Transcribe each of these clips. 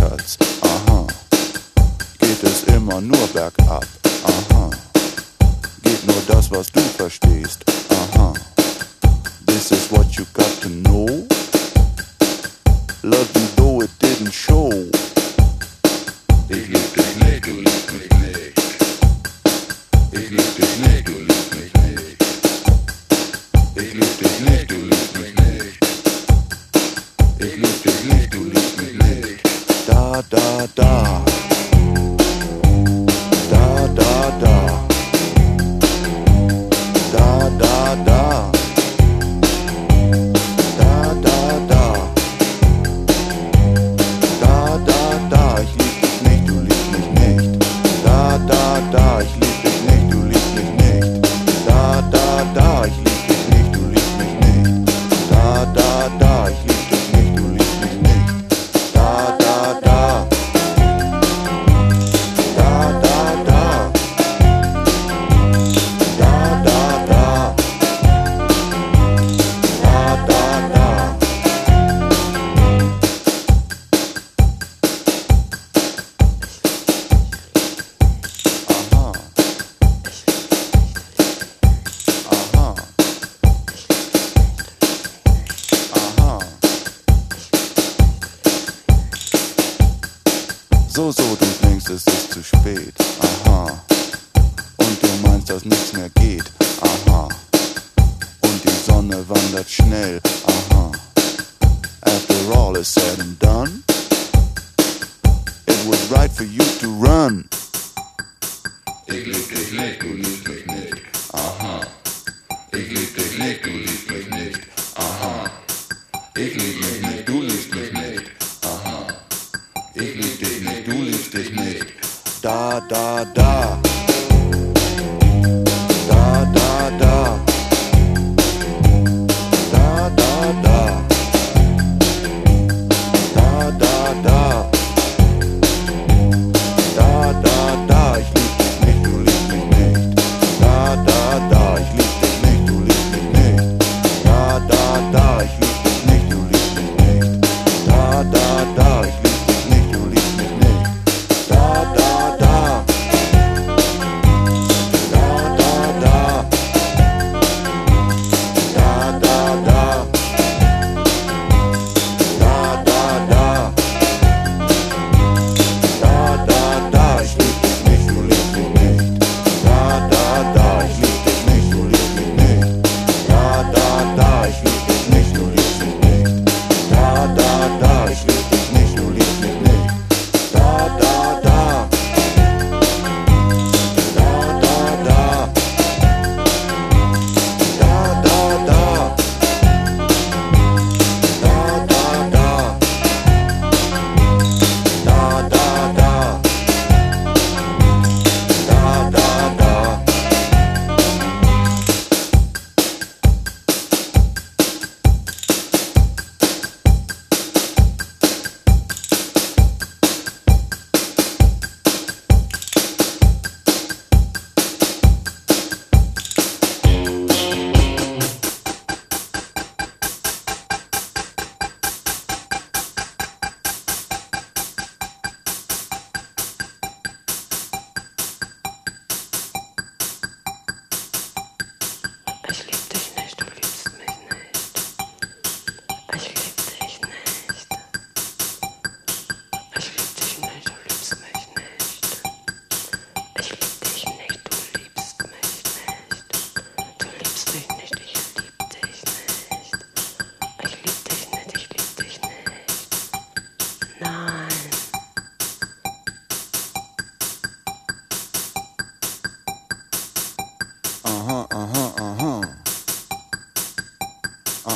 Aha. Geht es immer nur bergab? Aha. Geht nur das, was du verstehst? Aha. This is what you got to know. Love you though it didn't show. Da, da, da. Da, da, da. So, so, du denkst, es ist zu spät. Aha. Und du meinst, dass nichts mehr geht. Aha. Und die Sonne wandert schnell. Aha. After all is said and done, it was right for you to run. Ich lieb dich nicht, du liebst mich nicht. Aha. Ich lieb dich nicht, du liebst mich nicht. Aha. Ich lieb mich nicht, da, da.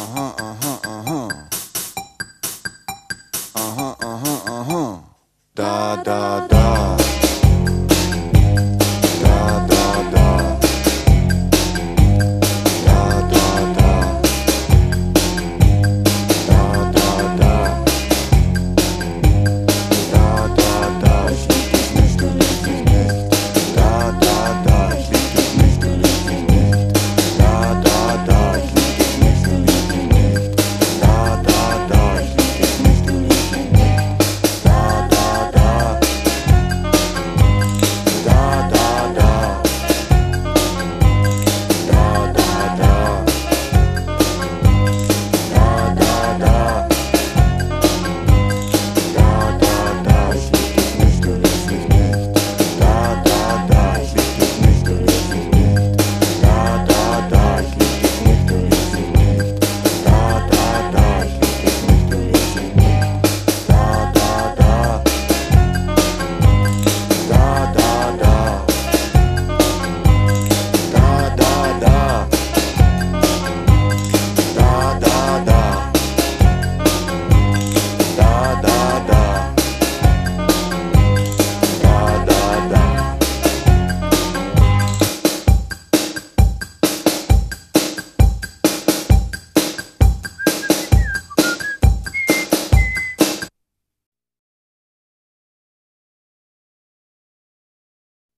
啊哈。